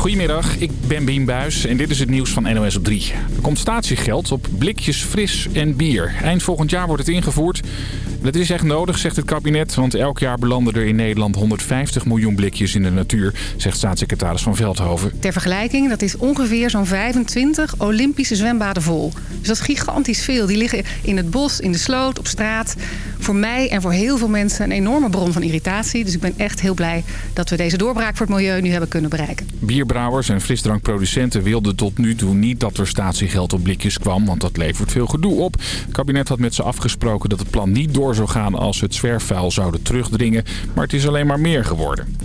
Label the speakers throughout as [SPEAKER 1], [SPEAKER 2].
[SPEAKER 1] Goedemiddag, ik ben Bien Buis en dit is het nieuws van NOS op 3. Er komt statiegeld op blikjes fris en bier. Eind volgend jaar wordt het ingevoerd. Dat is echt nodig, zegt het kabinet, want elk jaar belanden er in Nederland 150 miljoen blikjes in de natuur, zegt staatssecretaris Van Veldhoven.
[SPEAKER 2] Ter vergelijking, dat is ongeveer zo'n 25 Olympische zwembaden vol. Dus dat is gigantisch veel. Die liggen in het bos, in de sloot, op straat. Voor mij en voor heel veel mensen een enorme bron van irritatie. Dus ik ben echt heel blij dat we deze doorbraak voor het milieu nu hebben kunnen bereiken.
[SPEAKER 1] Bierbrouwers en frisdrankproducenten wilden tot nu toe niet dat er statiegeld op blikjes kwam, want dat levert veel gedoe op. Het kabinet had met ze afgesproken dat het plan niet door zou gaan als ze het zwerfvuil zouden terugdringen, maar het is alleen maar meer geworden.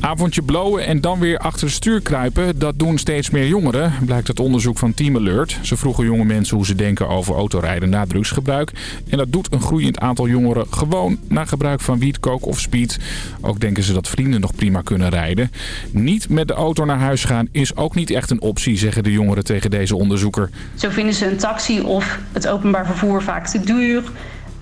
[SPEAKER 1] Avondje blowen en dan weer achter het stuur kruipen, dat doen steeds meer jongeren, blijkt uit onderzoek van Team Alert. Ze vroegen jonge mensen hoe ze denken over autorijden na drugsgebruik. En dat doet een groeiend aantal jongeren gewoon na gebruik van wiet, coke of speed. Ook denken ze dat vrienden nog prima kunnen rijden. Niet met de auto naar huis gaan is ook niet echt een optie, zeggen de jongeren tegen deze onderzoeker.
[SPEAKER 3] Zo vinden ze een taxi of het openbaar vervoer vaak te duur.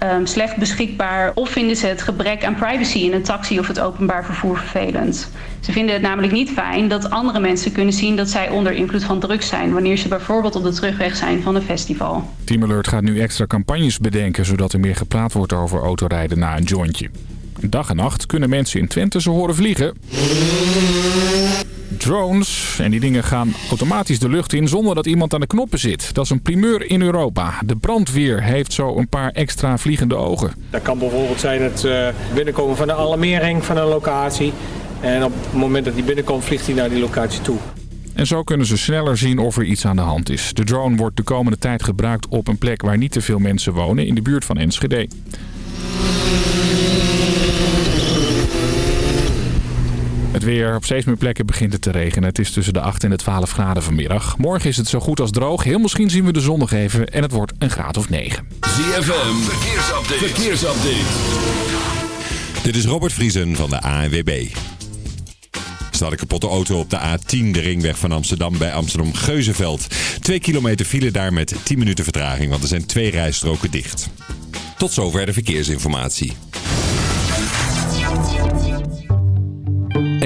[SPEAKER 3] Um, slecht beschikbaar of vinden ze het gebrek aan privacy in een taxi of het openbaar vervoer vervelend. Ze vinden het namelijk niet fijn dat andere mensen kunnen zien dat zij onder invloed van drugs zijn... wanneer ze bijvoorbeeld op de terugweg zijn van een festival.
[SPEAKER 1] Team Alert gaat nu extra campagnes bedenken... zodat er meer gepraat wordt over autorijden na een jointje. Dag en nacht kunnen mensen in Twente ze horen vliegen. Drones. En die dingen gaan automatisch de lucht in zonder dat iemand aan de knoppen zit. Dat is een primeur in Europa. De brandweer heeft zo een paar extra vliegende ogen.
[SPEAKER 4] Dat kan bijvoorbeeld zijn het uh, binnenkomen van de alarmering van een locatie. En op het moment dat die binnenkomt vliegt hij naar die locatie toe.
[SPEAKER 1] En zo kunnen ze sneller zien of er iets aan de hand is. De drone wordt de komende tijd gebruikt op een plek waar niet te veel mensen wonen in de buurt van Enschede. Weer. Op steeds meer plekken begint het te regenen. Het is tussen de 8 en de 12 graden vanmiddag. Morgen is het zo goed als droog. Heel misschien zien we de zon nog even en het wordt een graad of 9.
[SPEAKER 5] ZFM. Verkeersupdate. Verkeersupdate.
[SPEAKER 6] Dit is Robert Vriesen van de ANWB. Staat een kapotte auto op de A10, de ringweg van Amsterdam bij Amsterdam-Geuzenveld. Twee kilometer file daar met 10 minuten vertraging, want er zijn twee rijstroken dicht. Tot zover de verkeersinformatie.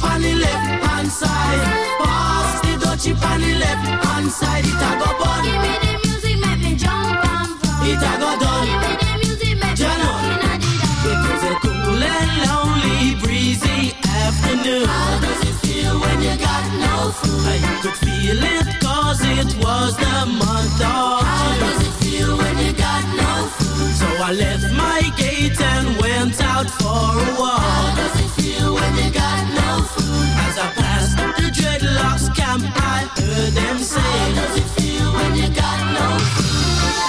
[SPEAKER 7] pan the
[SPEAKER 8] left hand side. Pass the dutchie
[SPEAKER 7] pan the left hand side. It a go bun. Give me the music, make me jump and fun. It a go done.
[SPEAKER 8] Give me the music, make me jump and
[SPEAKER 7] It was a cool and
[SPEAKER 8] lonely, breezy afternoon. How does it
[SPEAKER 7] feel
[SPEAKER 8] when you got no
[SPEAKER 7] food? I could feel it
[SPEAKER 8] cause it was the
[SPEAKER 7] month of How does
[SPEAKER 8] it
[SPEAKER 7] feel
[SPEAKER 8] when you got no food?
[SPEAKER 7] So I left my gate and went out for a
[SPEAKER 8] walk.
[SPEAKER 7] heard them say. How does
[SPEAKER 8] it feel when you
[SPEAKER 7] got
[SPEAKER 8] no?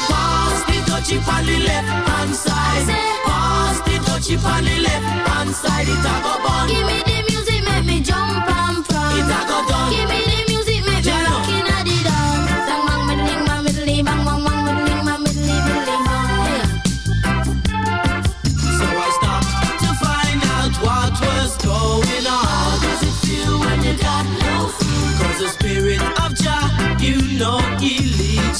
[SPEAKER 7] Pass the touchy
[SPEAKER 8] on the left
[SPEAKER 7] hand side.
[SPEAKER 8] Pass the touchy
[SPEAKER 7] on the left hand side.
[SPEAKER 8] It's a
[SPEAKER 9] go bun. Give me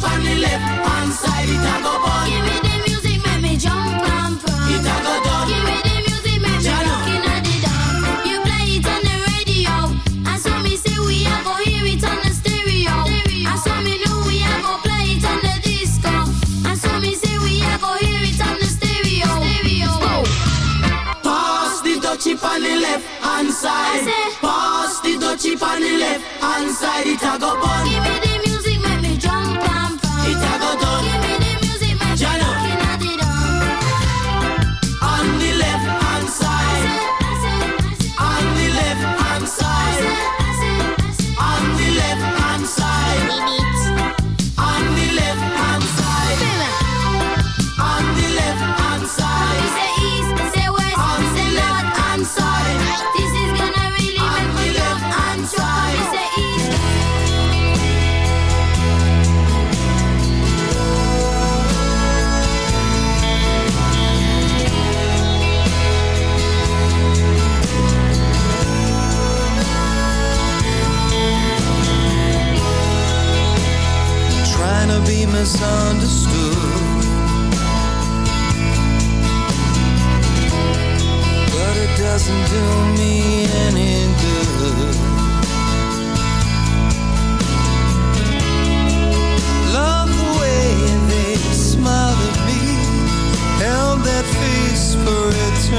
[SPEAKER 9] jump on the left hand side, it a go bun. Give me the music, make me jump and prance. It a go done. Give me the music, make me looking at the dawn. You play it on the radio, and so me say we a go hear it on the stereo. And so me know we a go play it on the disco. And so me say we a go hear it on the stereo. stereo. Pass the dutchie on
[SPEAKER 10] the left hand side. Pass the dutchie on the left hand side, it a go bun.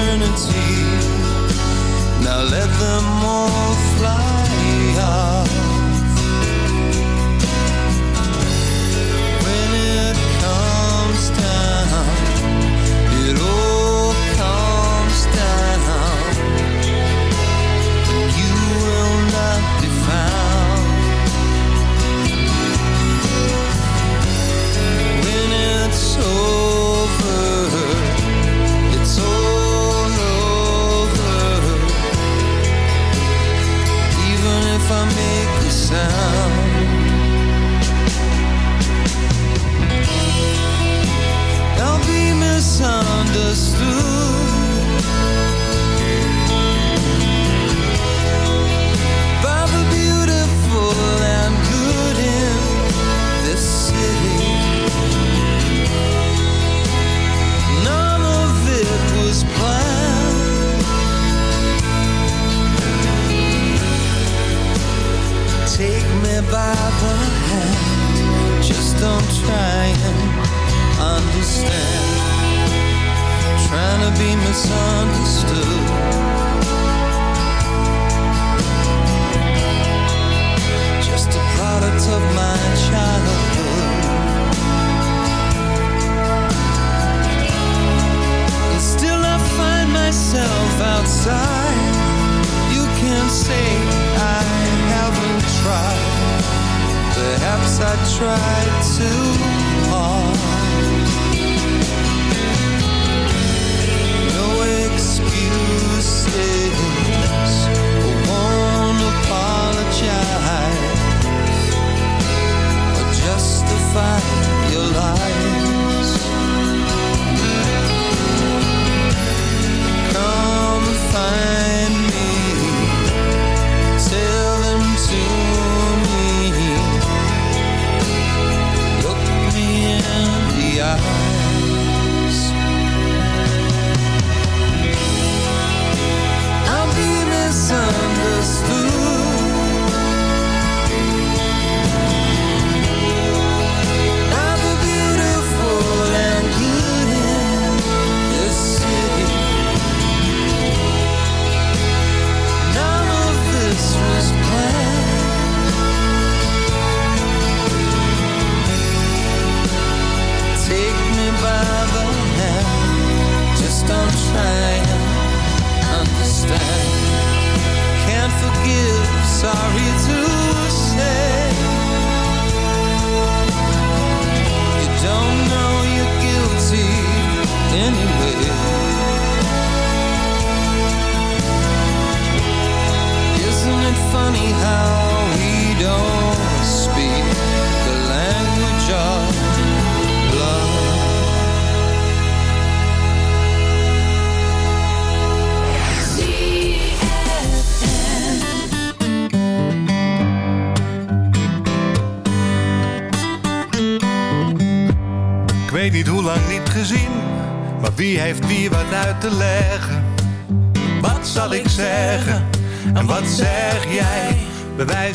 [SPEAKER 10] Eternity. Now let them all fly off.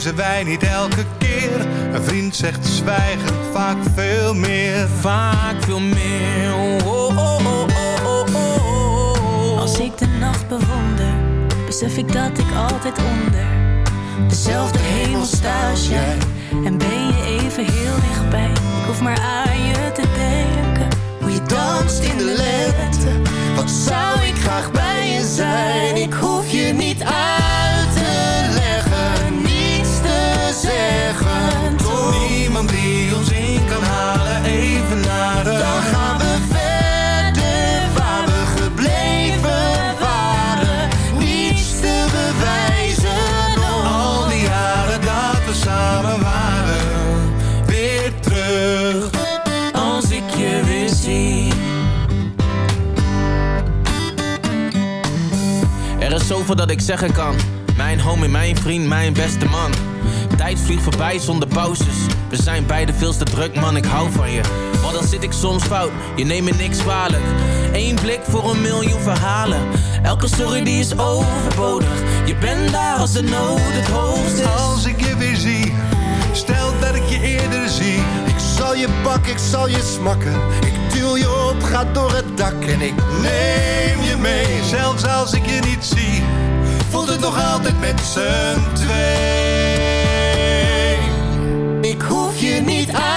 [SPEAKER 10] Bewijzen wij niet elke keer? Een vriend zegt zwijgen vaak veel meer.
[SPEAKER 9] Vaak veel meer. Oh, oh, oh, oh, oh, oh, oh.
[SPEAKER 11] Als ik de nacht bewonder besef ik dat ik altijd onder dezelfde hemel sta als jij. En ben je even heel dichtbij. Ik hoef maar aan je te denken. Hoe je danst in de lente. Wat zou
[SPEAKER 12] dat
[SPEAKER 11] ik
[SPEAKER 7] zeggen kan. Mijn homie, mijn vriend, mijn beste man. Tijd vliegt voorbij zonder pauzes. We zijn beide veel te druk, man, ik hou van je. Maar dan zit ik soms fout, je neemt me niks kwalijk. Eén blik voor een miljoen verhalen. Elke sorry die is overbodig. Je bent daar als de nood het hoogst is.
[SPEAKER 12] Als ik je weer zie, stel dat ik je eerder zie.
[SPEAKER 13] Ik zal je pakken, ik zal je smakken. Ik duw je op, ga door het dak en ik
[SPEAKER 12] Neem je mee, zelfs als ik je niet zie. Voelt het nog altijd met z'n twee.
[SPEAKER 11] Ik hoef je niet uit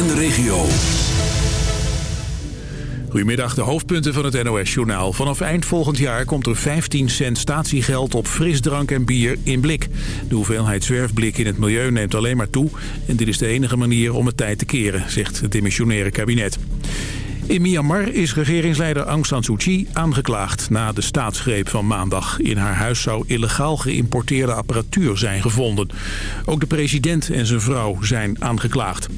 [SPEAKER 14] en de regio.
[SPEAKER 15] Goedemiddag, de hoofdpunten van het NOS-journaal. Vanaf eind volgend jaar komt er 15 cent statiegeld op frisdrank en bier in blik. De hoeveelheid zwerfblik in het milieu neemt alleen maar toe... en dit is de enige manier om het tijd te keren, zegt het dimissionaire kabinet. In Myanmar is regeringsleider Aung San Suu Kyi aangeklaagd... na de staatsgreep van maandag. In haar huis zou illegaal geïmporteerde apparatuur zijn gevonden. Ook de president en zijn vrouw zijn aangeklaagd.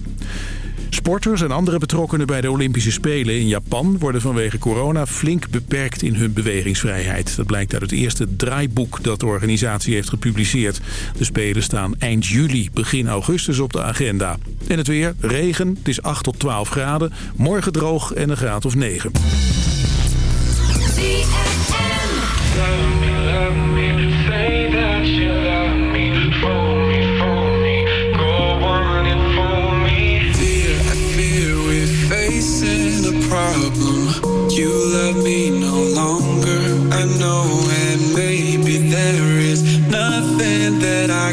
[SPEAKER 15] Sporters en andere betrokkenen bij de Olympische Spelen in Japan... worden vanwege corona flink beperkt in hun bewegingsvrijheid. Dat blijkt uit het eerste draaiboek dat de organisatie heeft gepubliceerd. De Spelen staan eind juli, begin augustus op de agenda. En het weer, regen, het is 8 tot 12 graden. Morgen droog en een graad of 9.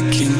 [SPEAKER 9] I can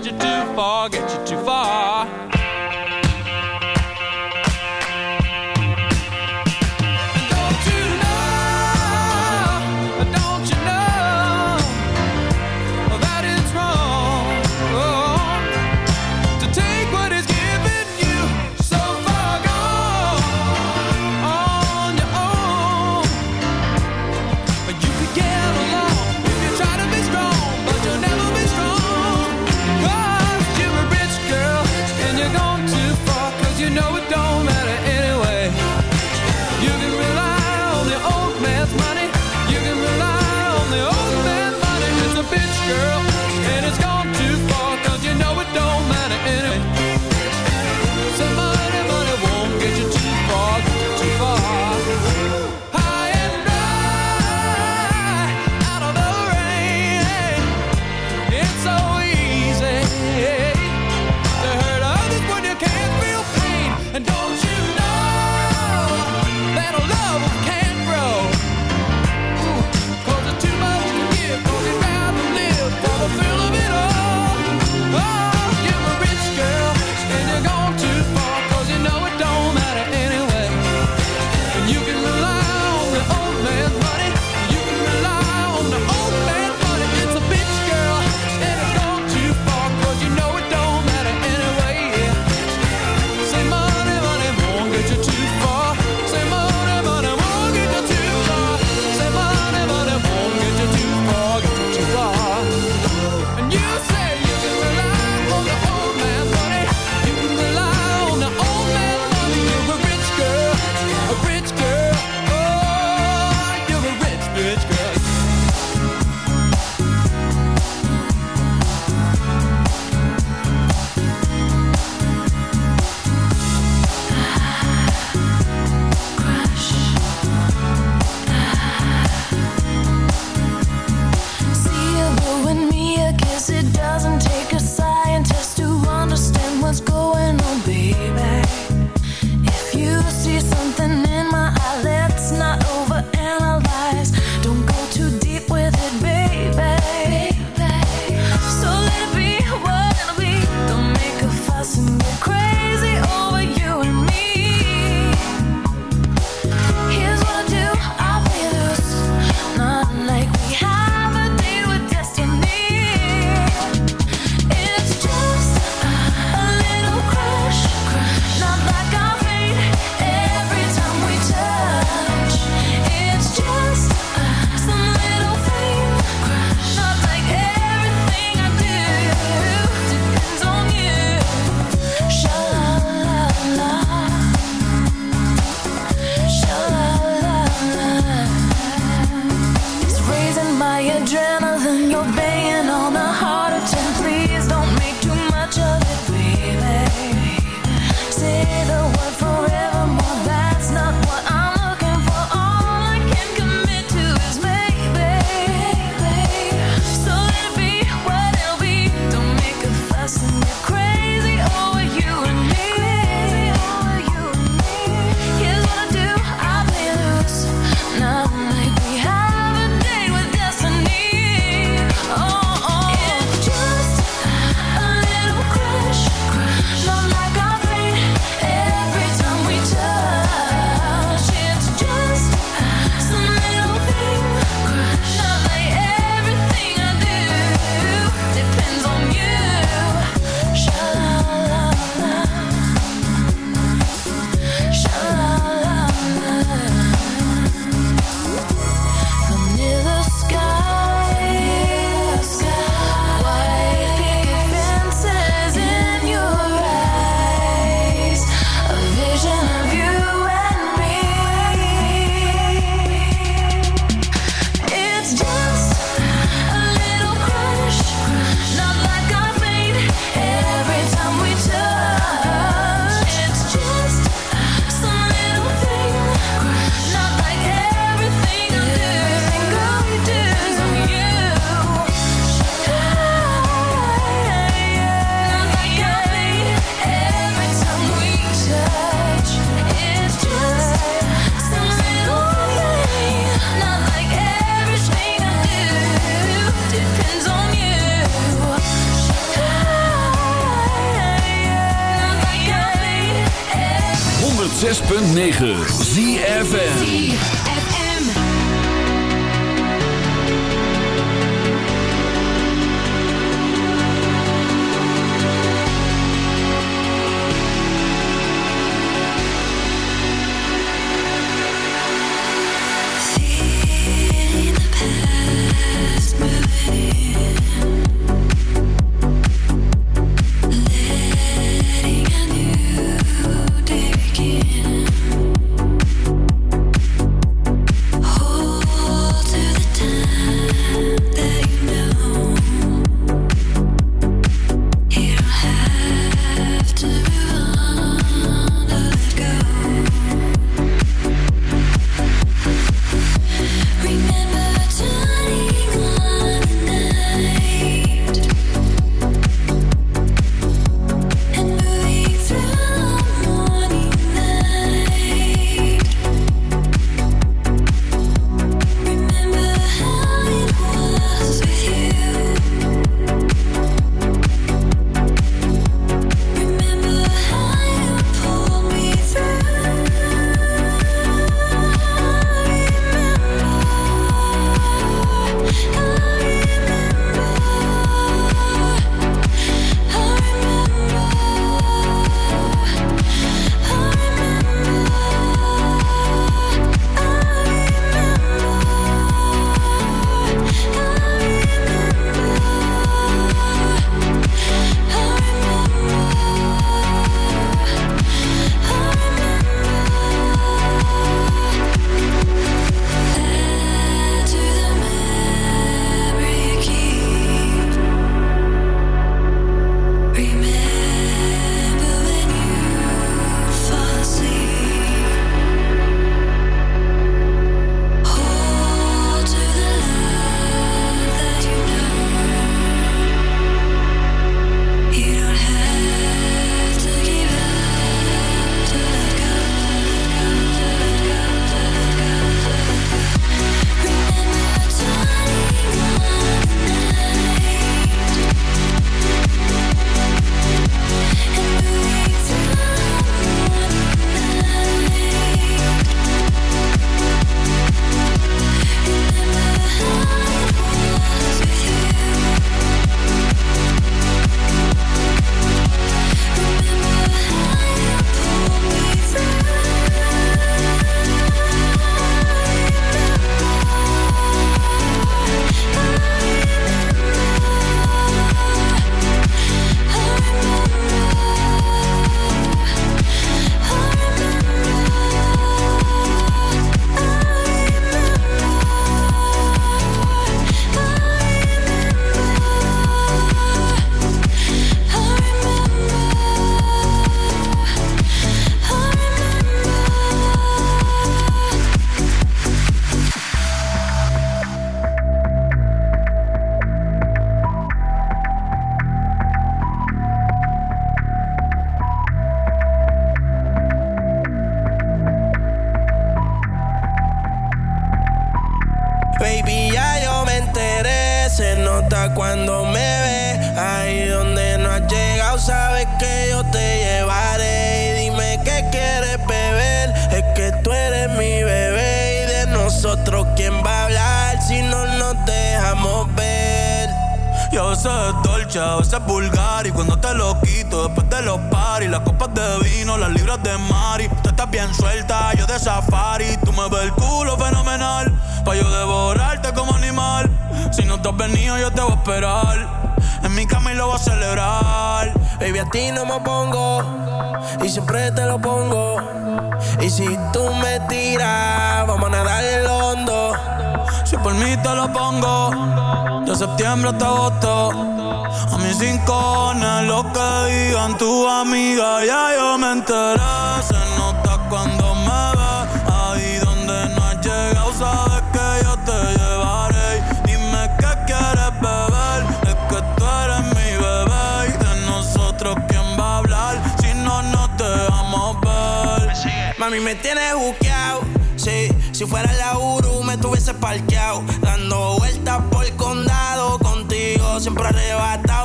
[SPEAKER 16] get you too far, get you too far.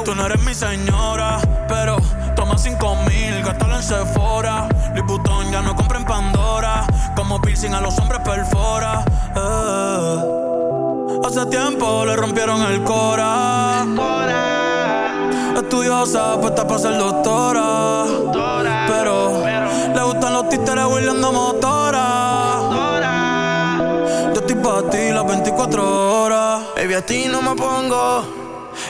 [SPEAKER 17] Tú no
[SPEAKER 18] eres mi señora Pero Toma cinco mil, gástalo en Sephora. Louis ya no compra en Pandora. Como piercing a los hombres perfora. Eh. Hace tiempo le rompieron el cora. Estudiosa, puesta para ser doctora. Pero le gustan los títeres huirleando motora. Yo estoy pa' ti las 24 horas.
[SPEAKER 17] Baby, a ti no me pongo.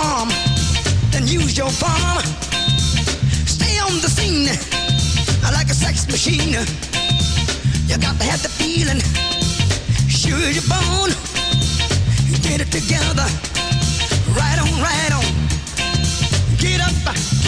[SPEAKER 19] Arm. Then use your palm. Stay on the scene. Like a sex machine. You got to have the feeling. Sure you're born. Get it together. Right on, right on. Get up.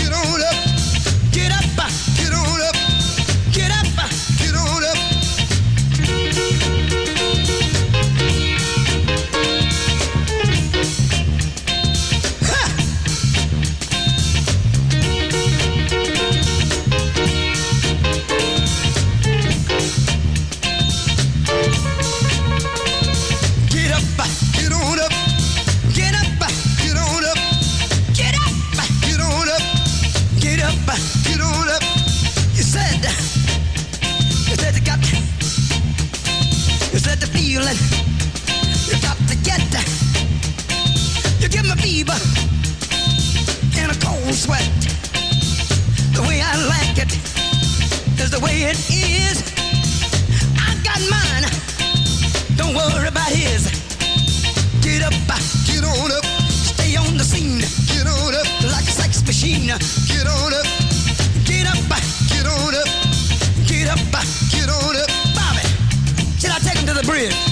[SPEAKER 19] Yeah.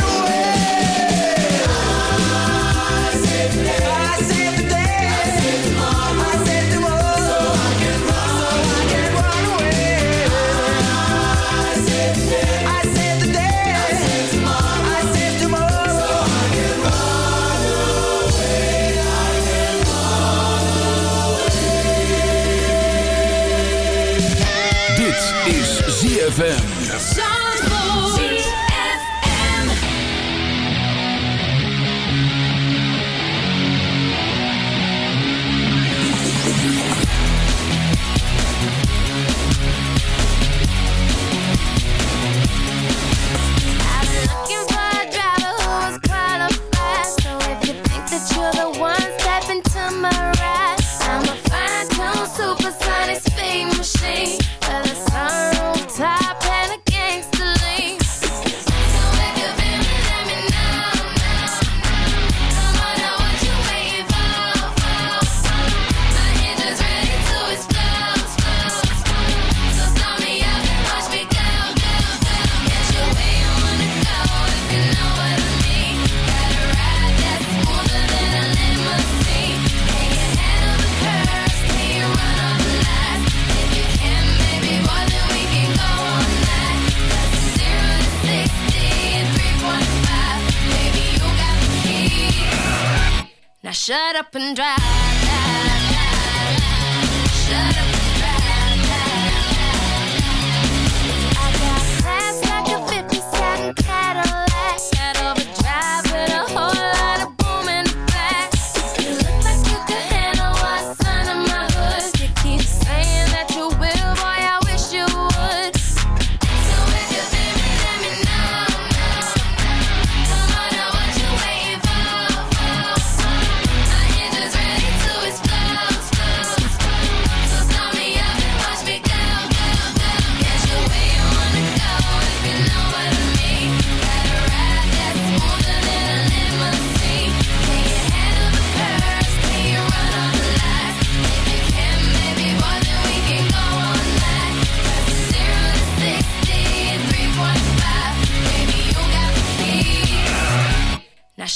[SPEAKER 14] Dit is ZFM.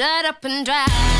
[SPEAKER 11] shut up and drive.